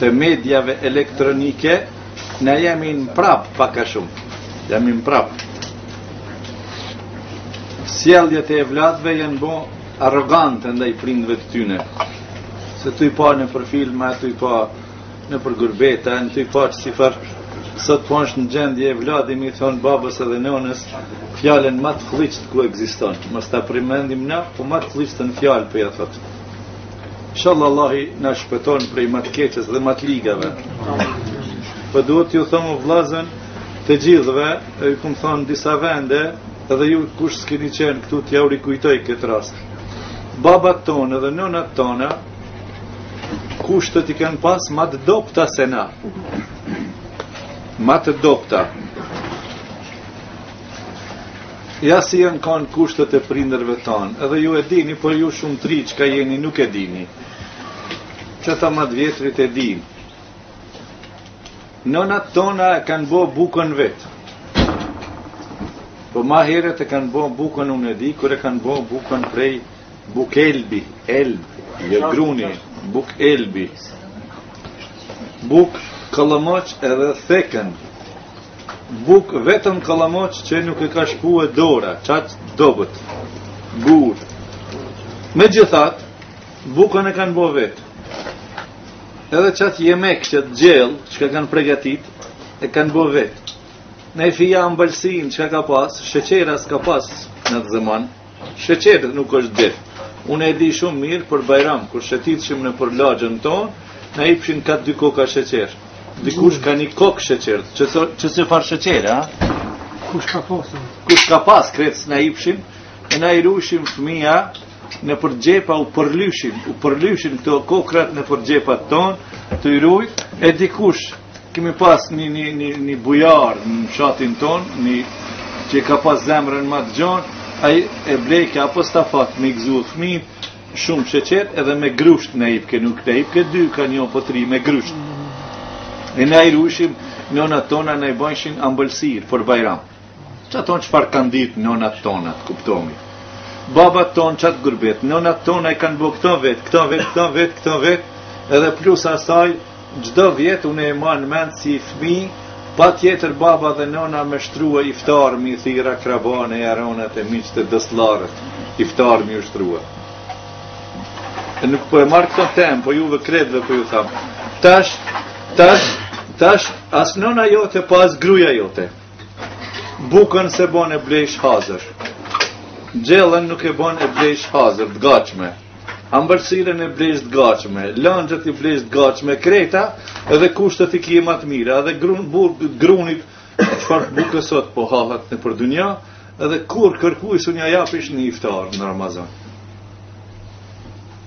të mediave elektronike, ne jemi mbrapa pak a shumë. Jemi mbrapa. Sjelljet e evladëve janë bo arrogante ndaj prindëve të tyne. Se tu i pa nëpër filma, tu i pa nëpër gurbeta, e tu i pa që çfarë sot po është në gjendje evladi me i thonë babës edhe nënës fjalën ma të flliqtë ku ekziston mos t'i përmendim na po ma të flliqtën fjalë për po ja thotë Inshallah Allahi na shpëton prej ma të keqes dhe ma të ligave. Po duhet t'ju thom vllazën të gjithëve, e ju kum thon disa vende, edhe ju kush s'keni qenë këtu t'jau rikujtoj këtë rast. Babat tonë dhe nënat tona kushtet i kanë pas ma të dobta se na. Ma të dobta. Ja si janë konë kushtet e prindërve tanë, edhe ju e dini, por ju shumë t'ri çka jeni nuk e dini. Qata ma të vjetrit e dini. Nënat tona e kanë bo bukën vetë. Po ma heret e kanë bo bukën unë e di, kur e kanë bo bukën prej buk elbi, elbi, jo gruni, buk elbi. Buk kollomoq edhe thekën, Buk vetëm kallamoq që nuk e ka shpue dora, qaq t'dobët, gur. Megjithatë, bukën e kanë bo vetë. Edhe qatë jemek qat gjellë, çka kanë pregatit, e kanë bo vetë. Naj fije ambëlsinë çka ka pas, sheqer s'ka pas n'at zeman. Sheqer nuk është dit. Unë e di shumë mirë për Bajram, kur shetitëshim nëpër lagjen tonë, na ipshin ka dy koka sheqer. Dikush ka një kokë sheqer, që, se, çfarë sheqer, a? Kush ka pasë? Kush ka pasë, krejt s'na ipshin, e na i rujshim fëmija, nëpër xhepa u përlyshin, u përlyshin këto kokrrat nëpër xhepat tonë, tu i rujt, e dikush, Kemi pas një, një, një, një bujar në fshatin ton, një që ka pas zemrën ma të gjon, ai e bleke apostafat me gzu fëmijt, shumë sheqer edhe me grusht na ipke, nuk na ipke dy ka një apo tri me grusht. E na i rujshim nënat tona na i bojshin ambëlsirë për bajram. Qato çfarë kanë ditë nënat tona, të kuptojmë. Babat tonë qatë gurbet, nënat tona i kanë bo këta vetë, këta vetë, këta vetë, këta vetë, edhe plus asaj, çdo vjet unë e ma në mendë si fmi, patjetër baba dhe nëna me shtrua iftarë mi thira akrabanë e jaranat e miqtë dostlarët, iftarë mi shtrua. E nuk po e marrë këto temë, po juve krejt dhe po ju thom. Tash, tash, tash, as nëna jote, po as gruja jote. Bukën s'e ban, e blejsh hazër. Gjellën nuk e ban, e blejsh hazër, të gatshme. Ambëlsirën e blejsh të gatshme. Lëngjet i blejsh të gatshme. Krejt edhe kushtet i ki ma të mira. Edhe grun, bur, grunit, çfarë buke sot po hahet nëpër dynja, edhe kurrkujt s'ja japish një iftar në Ramazan.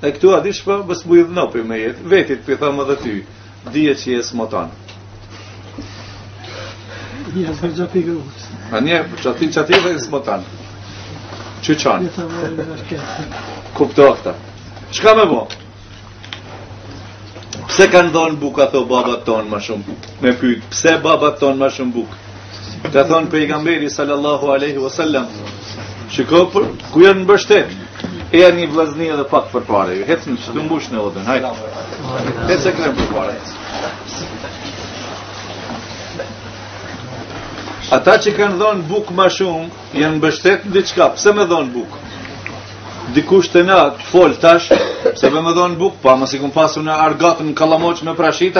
E këtu a di çka, bësë bujë dhënopi me jetë, vetit për po tham edhe ty. Dije që je smotan. Një asë për gjatë i gërës. A një, gjatë i gjatë i dhe i smotan. Që qanë? Një të më në në shketë. Kupto këtë. Çka me bo? Pse kanë dhonë bukë, a tho babat tonë ma shumë? Me pyjtë, pse babat tonë ma shumë bukë? Ka thënë pejgamberi sallallahu alaihi wasallam, shiko për ku janë mbështet. E janë një vllazni edhe pak përpara. Ju ecni të mbushim odën. Hajde. Ecë këtu përpara. Ata që kanë dhënë buk më shumë, janë mbështet në diçka. Pse me dhon buk? Dikush të na fol tash, pse me dhon buk? Pa, mos i kem pasur argat në kallamoç me prashit.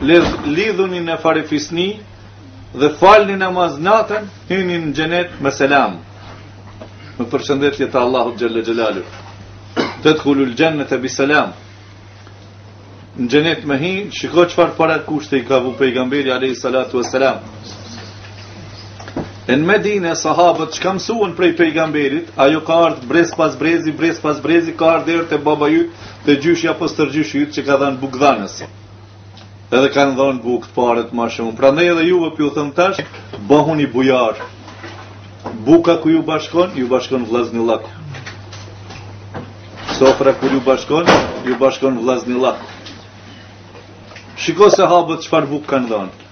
Lidh, lidhuni në farefisni dhe falni namaz natën, hyni në xhenet me selam. Me përshëndetje të Allahut xhelle xhelaluhu. Tedhulul xhennete bi selam. Në xhenet me hin, shiko çfarë parakushte i ka vu pejgamberi alayhi salatu wassalam. Në Medinë sahabët çka mësuan prej pejgamberit, ajo ka ardhur brez pas brezi, brez pas brezi ka ardhur deri te baba jot Te gjyshi apo stërgjyshi yt që ka dhënë bukëdhanës. Edhe kanë dhënë bukë të parët më shumë. Prandaj edhe juve po ju them tash, bëhuni bujar. Buka kur ju bashkon, ju bashkon vllaznillak. Sofra kur ju bashkon, ju bashkon vllaznillak. Shiko sehabët çfarë bukë kanë dhënë.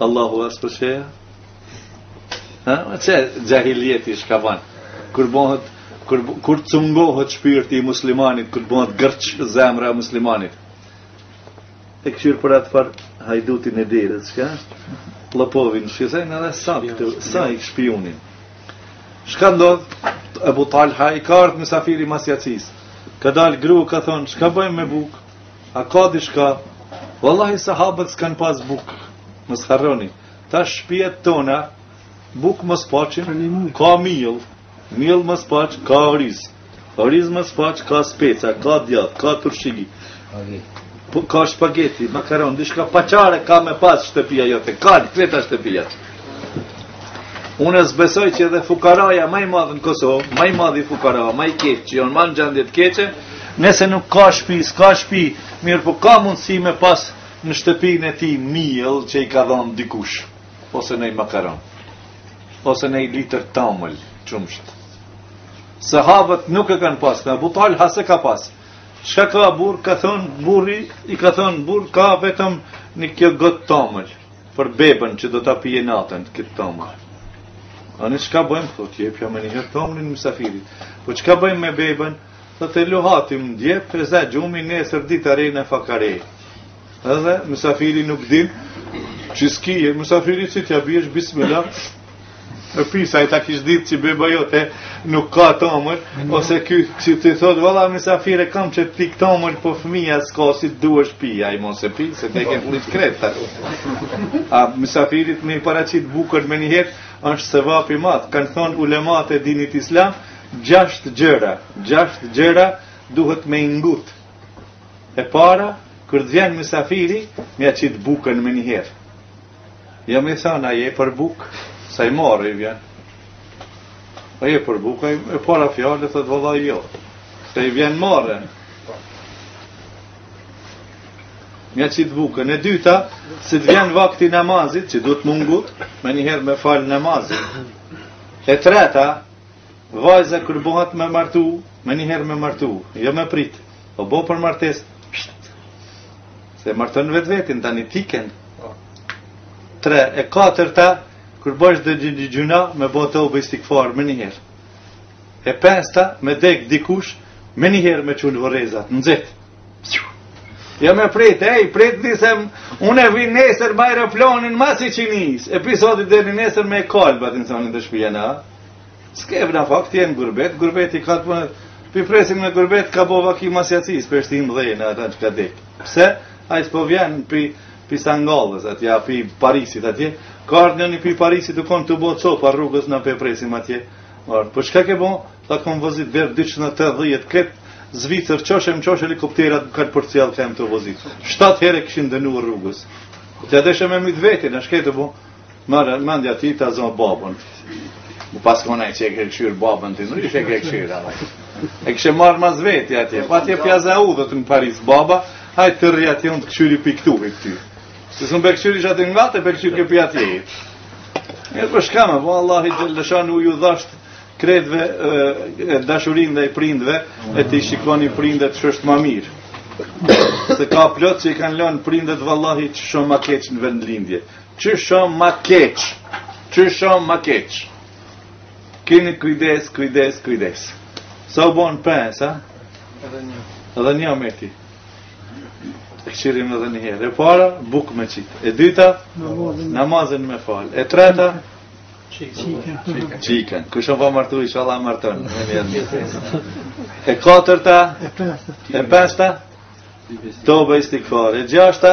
Allahu as për shëja? Ha? Qe xhahilijeti çka ban? Kur bëhet, kur, kur cungohet shpirti i muslimanit, kur bëhet gërç zemra e muslimanit? E këshirë për atë për hajdutin e dirët, çka? Lëpovin, shkësajnë edhe sa, të, sa i shpionin. Çka ndodhë? Ebu Talha i ka ardh mysafiri mas jacisë. Ka dalë grues, ka thonë, çka bëjmë me bukë? A ka diçka? Wallahi sahabët s'kan pas buk. Mos harroni. Tash shpijet tona buk mos paçin, ka miell. Miell mos paç, ka oriz. Oriz mos paç, ka speca, ka djath, ka turshi. Po ka shpageti, makaron, diçka paçare ka me pas shtëpia jote. Ka krejt shtëpia. Unë s'besoj që edhe fukaraja më i madh në Kosovë, më i madhi fukara, më i keq, që janë më në gjendje të keqe, nëse nuk ka shtëpi, s'ka shtëpi, mirë po ka mundësi me pas në shtëpinë e tij miell që i ka dhënë dikush, ose një makaron, ose një litër tamël, qumsht. Sahabët nuk e kanë pas, Ebu Talha s'ka pas. Shka ka burrë, ka thonë burri, i ka thonë burrë, ka vetëm një kjo gotë tamël. Për bebën që do ta pijë natën këtë tamël. A ne çka bëjmë këtu? Ti jepja menjëherë tamlin mysafirit. Po çka bëjmë me bebën? Tha ta luhatim në djep, e zë gjumi, nesër dita e re, nafaka e re. Edhe mysafiri nuk din, që s'ki, mysafiri që t'ja bjesh bismillah, Në pisa e ta kish ditë që beba jote nuk ka tamël, ose ky që të thotë, valla misafir, e kam qit tamël, po fëmija s'ka si të duesh, pije a mos e pi, se te ke flit kreta. A misafirit me ia paraqit bukën menjëherë, është sevap i madh, kanë thonë ulemat e dinit islam, gjasht gjëra, gjasht gjëra duhet me i ngut. E para, kur të vjen misafiri, me ia qit bukën menjëherë. Jo me thanë, a je për bukë? Se ai marre i vjen. A je për bukë? E para fjallë, thotë valla jo. Se i vjen marre. Me ia qit bukën. E dyta, si të vjen vakti i namazit, që duhet m'u ngut, menjëherë me falë namazin. E treta, Vajza kur bëhet me martu, menjëherë me martu, jo me prit. Po u bo për martesë. Psht. Se marton vetvetin tani t'ikën. 3, e 4-ta kur bësh dhe një gjynah me bë teube istigfar menjëherë. E pesta me dek dikush menjëherë me çu n'vorreza, nxit. Jo me prit, ej, prit nisem, unë vi nesër me aeroplan, mas iqindisë, e pi sodit deri nesër me u kalb, në të shpijena, Ske vna fakt, jenë gurbet, gurbet i kalë përnë, po i presim në gurbet, ka bo vaki mas jacisë, po e shtim n'dhe atë që ka dek. Pse? Ai s'po vjen pi, pi San Gallës atje, a pi Parisit atje, ka ardhë një një pi Parisit të konë të bo co, par rrugës ne po e presim atje. Por për shka ke bo, tha konë vozit verë 280 këtë, Zvicër, qoshe më qoshe helikopterat më kanë përcjellë kem të vozit. Shtatë herë kishin dënu rrugës. Ti a deshe me mytë vetin, shka ke bo, More, mendja ti të zonë babën. Me pas konë që e ke këshyrë babën të nërish e ke këshyrë, ala. E kishe marrë mas veti atje, pa atje pjaza u dhe të në Paris, baba, hajt ti rri atje unë të këshyri për këtu, për këtu. Se së më për këshyri që atë nga të për këshyri për atje. E për shka me, po Allahu xhelle shanuhu ju dhashtë krejtve dashurinë e prindve, e t'i shikoni prindët qysh është ma mirë. Se ka plot që i kanë lënë prindët vallahi qysh ma keq në vendlindje. Që shumë ma keq, që shumë ma keq. Kini kujdes, kujdes, kujdes. Sa u bon pes, a? Edhe një. Edhe një meti. E këqyrim edhe një herë. E para, buk me qitë. E dyta, namazin me falë. E treta, Qiken. Qiken. Kush s'po martu, inshallah marton. E katërta, e pesta, tobe istigfar. E gjashta,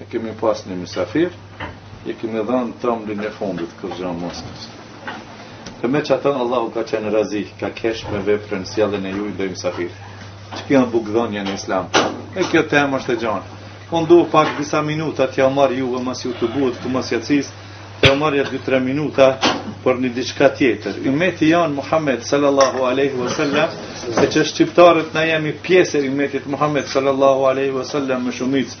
E kemi pas një misafir, i kemi dhënë tëmblën e fundit kur jam Moskës. E më që thanë Allahu ka qenë razi, ka kesh me veprën sjelljen e juj ndaj musafir. Qe kjo një bukëdhënie në islam. E kjo temë është e gjanë. Po du pak disa minuta t'jau marr juve mos ju të bahet të mas jacis, t'jau marr nja 2-3 minuta për një diçka tjetër. Ymeti jonë Muhammed sallallahu aleyhi wa sallam, se që shqiptarët na jemi pjesë e ymetit Muhammed sallallahu aleyhi wa sallam me shumicë.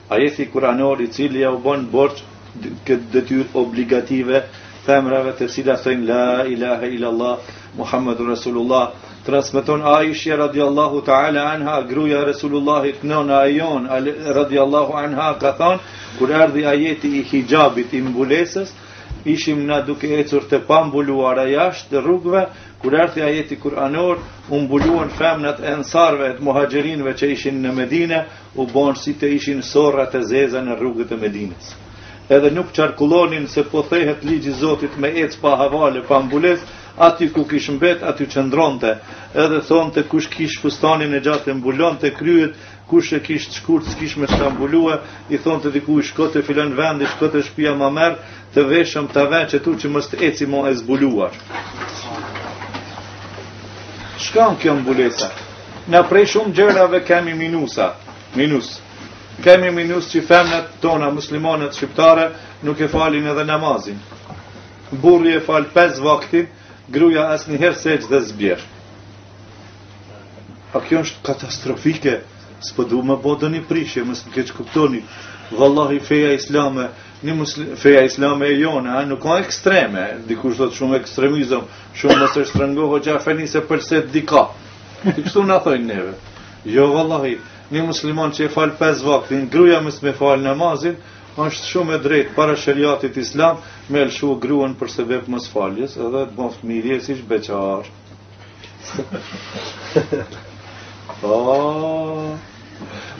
Ajeti kuranor i cili ja u bën borxh këtë detyrë obligative femrave të cilat thonë la ilaha illa allah muhammedur rasulullah transmeton Aisha radiallahu ta'ala anha gruja rasulullahit nëna e jonë radiallahu anha ka thënë kur erdhi ajeti i hijabit i mbulesës ishim na duke ecur të pambuluara jashtë rrugëve kur erdhi ajeti kuranor u mbuluan femnat e ensarve e të muhaxhirinëve që ishin në Medinë u bënë si të ishin sorra të zeza në rrugët e Medinës. Edhe nuk qarkullonin se po thehet ligji i Zotit me ec pa havale, pa mbulesë, aty ku kish mbet, aty qëndronte. Edhe thonte kush kish fustanin e gjatë e mbulonte kryet, kush e kish të shkurt s'kish me çka u mbulue, i thonte dikujt shko te filan vendi, shko te shtëpia më merr të veshëm ta vë në qetu që mos të eci më e zbuluar. Shka është kjo mbulesa? Na prej shumë gjërave kemi minusa, minus. Kemi minus që femnat tona muslimanet shqiptare nuk e falin edhe namazin. Burri e fal 5 vaktin, gruja asnjëherë sexhde s'bjen. A kjo është katastrofike? S'po du me bo donjë prishje, mos më keqkuptoni. Vallahi feja islame, një muslim, feja islame e jone, a nuk ka ekstreme. Dikush thotë shumë ekstremizëm, shumë mos e shtrëngo gajtanin se pëlcet dika. Kështu na thojnë neve. Jo vallahi, një musliman që e fal pesë vaktin, gruja mos me fal namazin, është shumë e drejtë para shariatit islam me lëshu gruan për sebeb mosfaljes edhe të bëhet mirë si ish beqar. Po,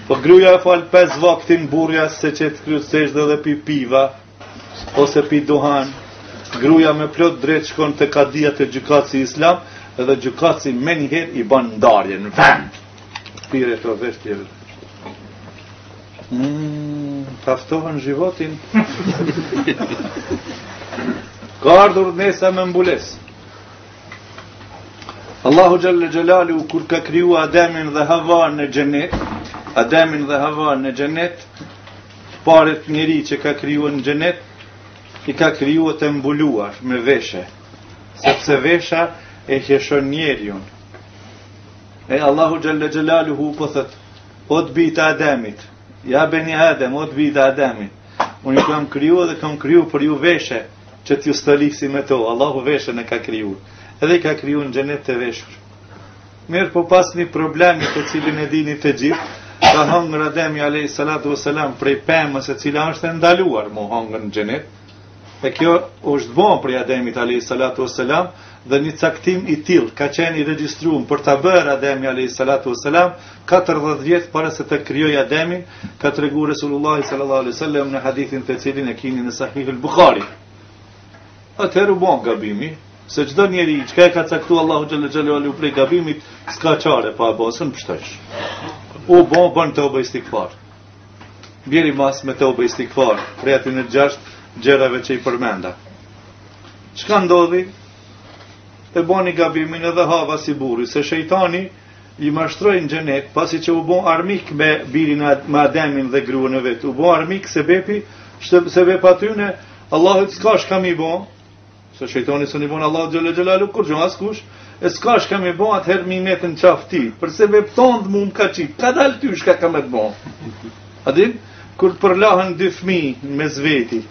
po gruja e falë pes vaktin burri s'e qet kryt sexhde dhe pi piva, ose pi duhan, gruaja me plot të drejtë shkon te kadia te gjykatësi islam dhe gjykatësi menjëherë i bën ndarje në vend. Pire të veshje. Mm, taftohen zhivotin. Ka ardhur nesa me mbules. Allahu xhel-le xhelaluhu, kur ka kriju Ademin dhe Havan në xhenet, Ademin dhe Havan në xhenet, Parët njeri që ka kriju në xhenet, i ka kriju të mbuluar me veshe, sepse vesha e hijeshon njeriun. E Allahu xhel-le xhelaluhu po thot, o të bijtë Ademit, ja beni Adem, o të bijtë Ademit, unë ju kam kriju dhe kam kriju për ju veshe, që t'ju stolisi me to, Allahu veshe na ka kriju, edhe i ka kriju në xhenet të veshur. Mirëpo pas një problemi të cilin e dini të gjithë, ka hëngër Ademi alayhi salatu wasalam prej pemës e cila është e ndaluar m'u hëngër në xhenet. E kjo është bon prej Ademit alayhi salatu wasalam dhe një caktim i tillë ka qenë i regjistruar për ta bërë Ademi alayhi salatu wasalam 40 vjet para se të krijojë Ademin, ka treguar Resulullah sallallahu alaihi wasallam në hadithin të cilin e kini në Sahih al-Bukhari. atëherë u bë gabimi, se çdo njeri çka e ka caktuar Allahu xhel-le xhelaluhu prej gabimit, s'ka çare pa e bo, s'un pshtosh. U bë, bën teube istighfar. Bjeri mas me teube istighfar, prej atyne gjasht gjërave që i përmenda. Çka ndodhi? E bani gabimin edhe Hava si burri, se shejtani I mashtroi në xhenet, pasi që u bë armik me birin e me Ademin dhe gruan e vet. U bë armik sebepi, sebep atyne, Allahut s'ka shka m'i bë, se shejtani s'un i bën Allahut xhel-le xhelaluhu kurgjë askush, e s'ka shka m'i bë atëherë m'i met në qaf ti, për sebep tond mu m'ka qit, kadal ty shka kam me të bë. A din? Kur të përlahen dy fmi mes veti,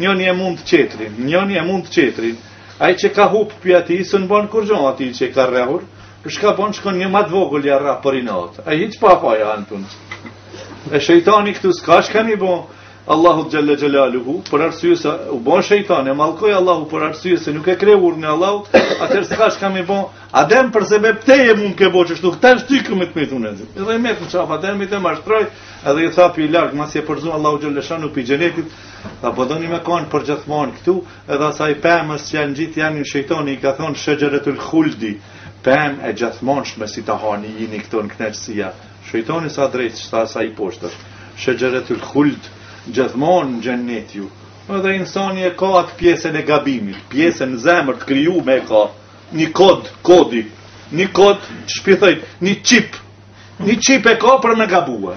njëni e mund tjetrin, njëni e mund tjetrin, ai që ka hup prej ati, s'un i ban kurgjo ati që ka rrehur, Shka bon shkon një ma t'vogël ja rreh për inat. E hitë pa pa ja në punës. E shejtani këtu s'ka shka m'i bon Allahut xhel-le xhelaluhu, për arsye se u bo shejtan, e mallkoi Allahu për arsye se nuk e kreu urdhnin Allahut, atër s'ka shka m'i bon. Adem për sebep tënd m'ke bo kështu, tash ty kam të mitu në zi. Edhe i met në qafë Ademit e mashtroi, edhe i tha pi larg, masi e përzu Allahu xhel-le shanuhu prej xhenetit, dhe po doni me kanë përgjithmonë këtu, Edhe asaj pemës që janë gjithë janë një shejtoni i ka thonë shexheretul khuldi, pemë e gjithmonshme si ta hani jini këtu në knaqësia. Shejtoni sa drejtë që tha sa i poshtër. Shexheretul khuld, gjithmonë në xhennet ju. Edhe insani e ka atë pjesën e gabimit, pjesën në zemër të krijume e ka. Një kod, kodi, një kod, qysh p'i thojn, një çip, një çip e ka për me gabua.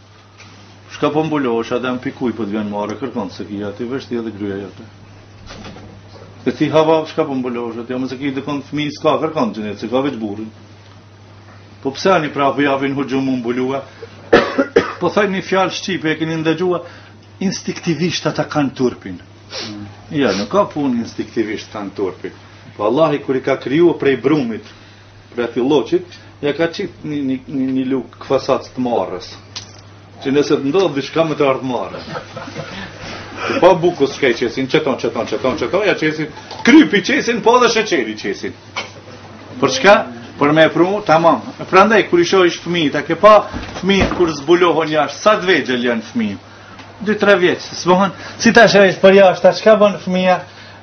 Shka po mbulohesh, ata janë prej kuj po të vjen marre, kërkon s'e ki aty veç ti edhe gruja jote. E ti Hava, shka po mbulohesh, as jo më s'e ki edhe kon fmi, s'ka kërkon tjetër, e ke veç burrin. Po pse ani pra ku ja kanë hy me u mbulu, po thaje një fjalë shqipe e keni ndëgju, instiktivisht ata kanë turpin. Mm. Ja, nuk ka punë instiktivisht kanë turpin. Po Allahi kur i ka kriju prej brumit, Prej ati lloçit, ja ka qit një, një, një, një lugë si thasë të marres. Që nëse të ndodh diçka me të ardhë marre. Ke pa bukës që ka i qesin, qëton, qëton, qëton, qëton, ja qesin, kryp i qesin, po dhe sheqer i qesin. Për çka? Për me e pru, tamam. Prandaj, kur i shohish fëmi, a ke pa fëmi kur zbulohon jashtë, sa të vegjël janë fëmi? 2-3 vjeç, së bëhën, si ta sheh për jashtë, çka bënë fëmija?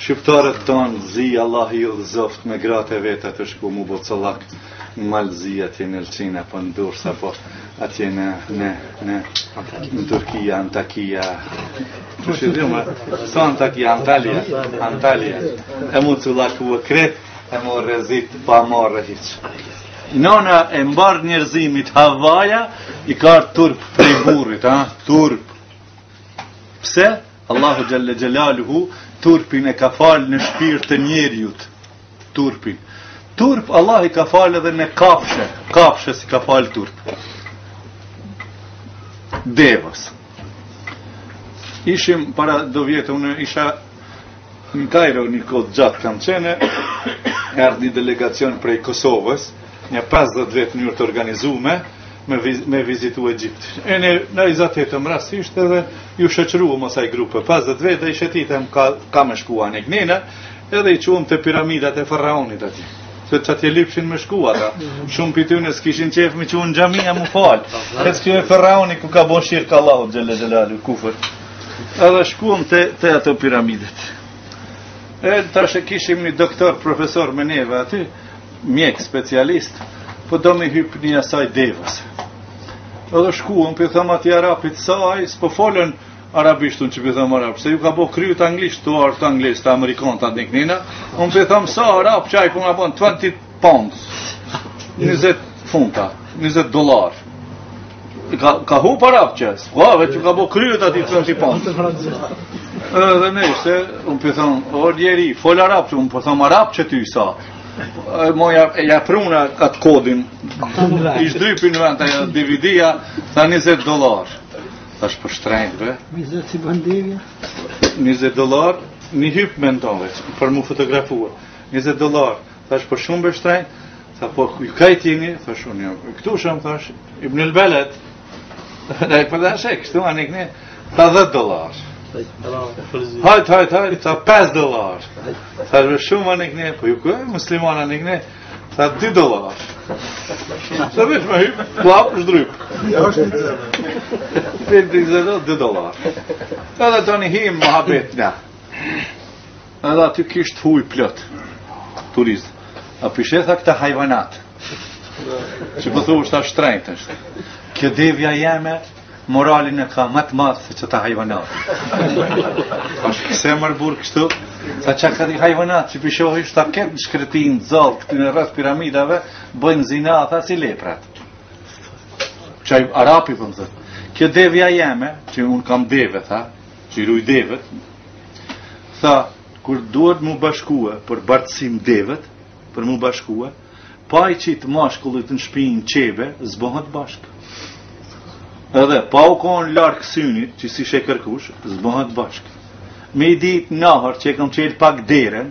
Shqiptarët tanë zi Allah i udhëzoft me gratë e veta tu shku m'u bo cullak në Mal të Zi atje në Ulqin apo në Durrës apo atje në në në në Turqi Antakya ç'i thojmë saj Antakya Antalya Antalya e m'u cullaku krejt e m'u rrezit pa marre hiç Nona e mbarë njerëzimit Havaja ka turp prej burrit ha turp pse Allahu Xhele Xhelaluhu turpin e ka falë në shpirt të njeriut. Turpin. Turp Allahi ka falë edhe një kafshe. Kafshes i ka falë turp. Deves. Ishim para do vjete, unë isha në Kajro një kohë të gjatë kam qenë, erdh një delegacion prej Kosovës, Nja pesëdhjetë vetë në mënyrë të organizune me, viz, me vizitu Egjiptin. E ne na i zatetëm rastisht edhe ju shoqruam asaj grupe. 50 vetë dhe i shetitëm ka, ka me shku njeri edhe i çuam te piramidat e faraonit ati. Se qatje lypshin me shku ata. Mhm. Shumë prej tyne s' kishin qejf me i çu n'xhamia mu falë. E te kjo te faraoni ku ka bo shirk Allahut xhele xhelaluhu kufër. Edhe shkuam te, te ato piramidat. E tash e kishim një doktor, profesor me neve aty, Mjek specialist, po do me hypë n'asaj deves. Edhe shkum, po i them ati arapit, sa aj, s'po folën arabisht, unë po i them arabçe, se ju ka bo kryt anglisht, tanë n'anglisht, n'amerikan ta din, unë po i them sa arabçe aj, po ma bon 20 pounds, 20 funta, 20 dolar. Ka, ka hup arabçe, s'po ave veç ka bo kryt ati 20 pounds. Edhe ne, se, unë po i them, o njeri, fol arabçe, unë po të them arabçe ty sa, Moja e ja prunë atë kodrën. I shdrypin në vend atë deven, tha 20 dollar. Thashë po shtrenjt be. 20 si bën deveja? 20 dollar, një hyp me ndonve, për mu fotografua. 20 dollar, thashë po shumë be shtrenjt, tha po, ju kahit jeni, thash unë jam i ktushëm, thash, ibn el beled, Ne po deshe këtu anëkne ta 10 dollar. Hajt, hajt, hajt, ta 5 dollar. Sa më shumë anëkne, po ju ku musliman anëkne, ta 2 dollar. Sa veç me hyp, klap po zhdryp. Ja është këtë. Fil 2 dollar. Edhe tani him muhabet na. Edhe aty kisht huj plot Turist A pi sheh tha këta hajvanat Që po thu po është ashtë shtrejt Kjo devja jeme Moralin e ka ma të madh se qata hajvanat se more burr kështu Sa çka di hajvanat që pi shohi qeta këtë në shkretin Zot këtu rreth piramidave Bëjnë zina ata si leprat Qaj arapi po më thotë Kjo devja jeme Që unë kam deve tha që i ruj devet, tha, kur duhet mu bashkue, për bartësim devet, për mu bashkue, pa i qitë mashkullit në shpinë qebe, s'bohet bashkë. Edhe, pa u konë larg synit, që s'i sheh kërkush, s'bohet bashkë. Me i ditë najherë që e kam çelë pak deren,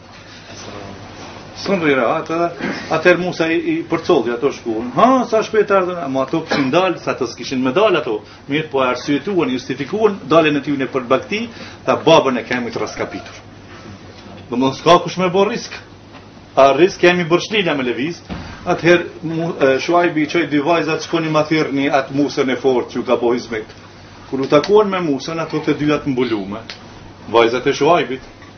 Së në rrëra, atë edhe, atëherë Musa i, i përcolli ato shkuën. Ha, sa shpejt ardhën, ma ato kishin dalë, sa të s'kishin me dalë ato. Mirë, po e arsyetuan, justifikuan, dalën e tyne për bakti, tha babën e kemi të raskapitur. Domethënë s'ka kush me bo rizk. A rizk kemi borxhlinj me lëviz, atëherë Shuajbi i çoi dy vajzat shkoni ma thirni atë Musën e fort që ju ka bo hizmet. Kur u takuan me Musën, ato të dyja t'mbulume, vajzat e Shuajbit,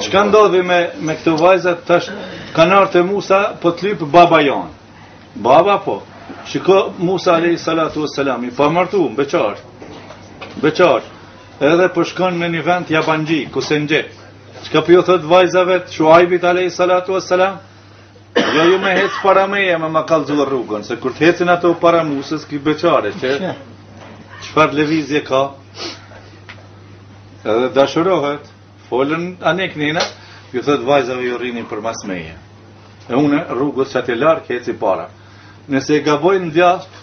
Çka ndodhi me me këto vajza tash kanë ardhur te Musa po të lyp baba jon. Baba po. Shiko Musa alayhi salatu wassalam i pamartu beqar. Beqar. Edhe po shkon në një vend jabanxhi ku s'e njeh. Çka po ju thotë vajzave të Shuaibit alayhi salatu wassalam? Jo, ju me hec para meje me ma kallzu rrugën, se kur të hecin ato para Musës, ky beqare, qe çfarë lëvizje ka, edhe dashurohet, folën anëknena, ju thotë vajzave ju rrini përmas meje. E une rrugës qatje larg heci para. Nëse e gaboj në djathtë,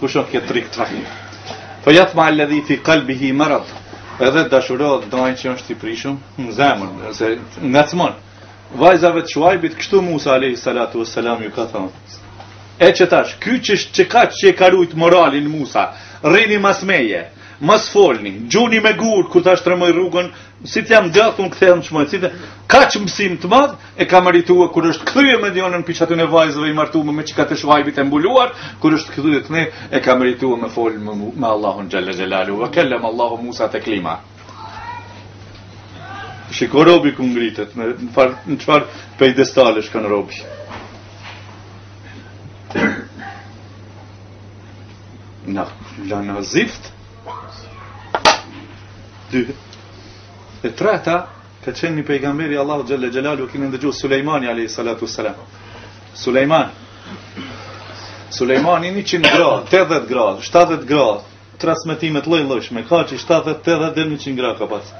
Kush është kjo trik trak? Fa yatma alladhi fi qalbihi marad. Edhe dashurohet naj që është i prishun në zemër, ose ngacmon. Vajzave të Shuaibit kështu Musa alayhi salatu wassalam ju ka thënë. E qetash, ky që është çka që e ka rujt moralin Musa, rrini mas meje, mos folni, gjuni me gur, kur ta shtremoj rrugën, si të jam gëthë, unë kthehem që mojë, si të ka që mësim të madh, e ka meritua kur është kthyer Medjen pi qatyne vajzëve i martuar me çikë të Shuajbit e mbuluar kur është kthyer këne e ka meritua me fol me, me Allahun xhalla xhelalu wa kallam Allahu Musa teklima Shiko robi ku ngritet në çfar në çfar pedestale shkon robi Na, la nazift. Dy. E treta, Ka qenë një pejgamber i Allahut xhalla xhelalu keni ndëgju Sulejmani alayhi salatu selam. Sulejman. Sulejmani 100 gra, 80 gra, 70 gra, transmetime të lloj-llojshme, ka që 70, 80 deri në 100 gra ka pas.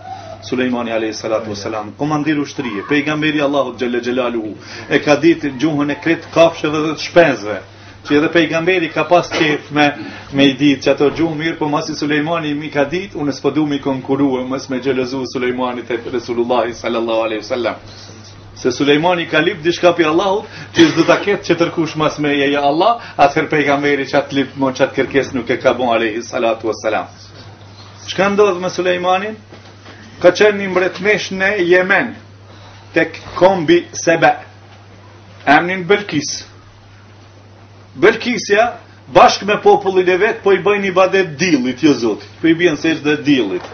Sulejmani alayhi salatu wasalam, komandir ushtrie, pejgamber i Allahut xhalla xhelalu, e ka ditë gjuhën e krejt kafshëve dhe të shpenzëve. Që edhe pejgamberi ka pas qef me, me i ditë qato gjuhë mirë, po masi Sulejmani i ka ditë, unë s'po du mi konkurua, mos me xhelozu Sulejmani tha Resulullahi sallallahu aleyhi sallam. Se Sulejmani ka lyp dishka pi Allahut, që s'do të ketë tjetërkush mas meje ja Allah, atëherë pejgamberi qatë lyp, mo qatë kërkesë nuk e ka bon aleyhi salatu wa salam. Shka ndodhë me Sulejmanin? Ka qenë një mbretneshë në Jemen, tek kombi Sebe, emnin Belkisë. Belkisja bashkë me popullin e vet po i bëjnë ibadet dillit, jo Zotit. Po i bën sexhde dillit.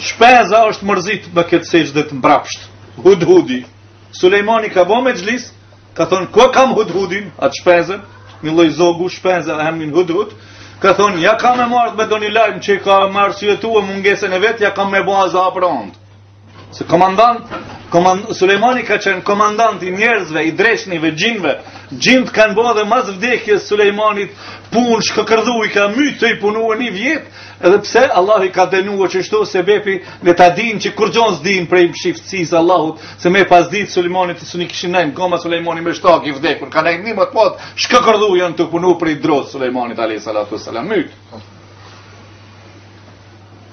Shpeza është mërzit me këtë sexhde të mbrapsht. Hudhudi. Sulejmani ka bë mexhlis, ka thon ku kam hudhudin atë shpezën, një lloj zogu shpeza emnin hudhud. Ka thon ja ka me m'ardh me doni lajm që ka me arsyetuar mungesën e vet, ja kam me bë azab rond. Se komandant, komand, Sulejmani ka qenë komandant i njerëzve, i dreshnive, xhinve. Xhinët kanë bo dhe mas vdekjes Sulejmanit punë shkëkërdhu i ka mytë tuj punu një vjetë. Edhe pse Allah i ka denu e qashtu sebepi në ta din që kurgjo s'din prej mshiftësisë Allahut se me pas ditë Sulejmanit të së një kishin nejt goma Sulejmani me shtagë i vdekur ka nejt një më të patë shkëkërdhu janë tu punu prej drojës Sulejmanit a.s. Mytë.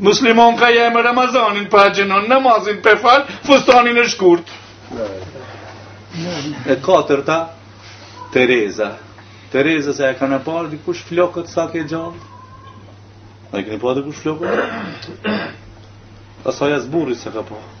Muslimonka jeme Ramazanin, pe agjenon namazin, pe fal, fustanin e shkurt. E katërta, Tereza. Terezës a e kanë parë dikush flokët sa ke gjallë. A e keni parë dikush flokët? Asaj as burri s'e ka parë.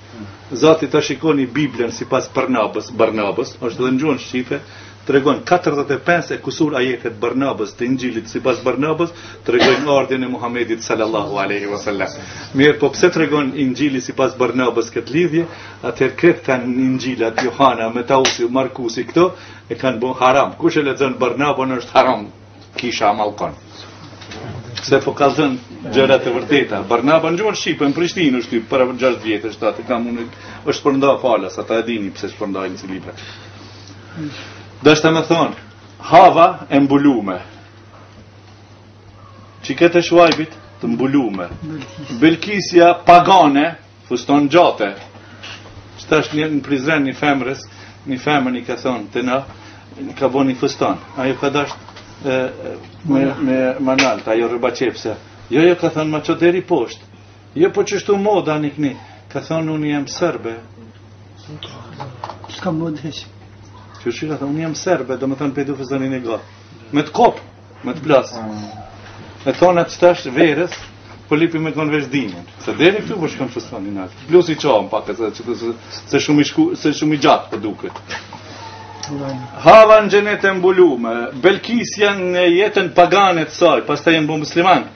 Zati ta shikoni Biblën sipas Barnabës, Barnabës është dhe në gjuhën shqipe, tregon 45 e kusur ajete t'Barnabës të Inxhilit sipas Barnabës tregojnë ardhjen e Muhamedit sallallahu alaihi wasallam. Mirë, po pse tregon Inxhili sipas Barnabës këtë lidhje? Atëherë krejt tanë Inxhilat Johana, Metausi, Markusi këto e kanë bën haram. Kush e lexon Barnabën është haram. kisha amalkon. Se po kallzen gjëra të vërteta. Barnaba në gjuhën shqipe në Prishtinë është hy para 6 vjetësh, tash e kam unë është shpërnda falas, ata e dini pse shpërndajnë ksi libra. Dashta me thon, Hava e mbulume. Çikat e Shuajbit të mbulume. Belkisia pagane Fuston gjatë. Qitash një në Prizren një femrës, një femër një ka thonë te na, ka bo një fuston. Ajo ka dashtë me, me ma nalt, ajo rrobaqepse. Jo, jo, ka thonë ma qep deri poshtë. Jo, po qështu moda njikëni. Ka thonë unë jam sërbe. S'ka modë hiç. Që shi ka thonë unë jam serbe, do më thonë pe du fustonin e gatë. Me të kapë. Me të plas. E thonë atë qitash verës, po lypi me konë vesh dimën. Se deri këtu po shkon fustoni në atë. Plus i çojnë pak, se, se, se, se, shumë i shku, se shumë i gjatë p'e po duket. Hava në xhenet e mbulume, Belkisja në jetën pagane të saj, pastaj jen bo muslimane.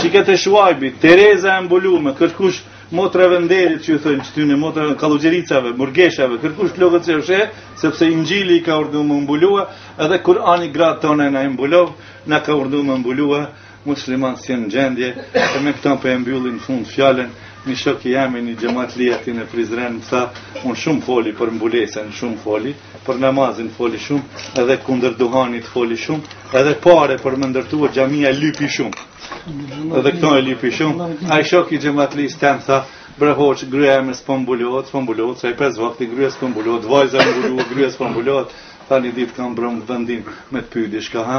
Çikat e Shuajbit, Tereza e mbulume, kërkush motrave t'nderit që ju thënë qëtyne motrave kallugjericave, murgeshave, kërkush telashe se ushe, sepse Inxhili ka urdhnu me u mbulu, edhe Kurani gratë tona me i mbulu, na ka urdhnu me u mbulu, muslimanja s'ini në gjendje, e me këto po e mbylli fund fjalën, një shok i jemi një xhematli aty në Prizren, më tha, unë shumë foli për mbulesën, shumë foli, për namazin foli shumë, edhe kundër duhanit foli shumë, edhe pare për me ndërtuar xhamia lypi shumë. Edhe këto e lypi shumë. Ai shoki xhematli s'tem m'tha, bre hoxhë, gruja eme s'po mbulot, s'po mbulot, s'e i pesë vakti, gruja s'po mbulot, vajza e mbulot, gruja s'po mbulot, tha një ditë kam bre marrë vendim me të pyt diçka, ha?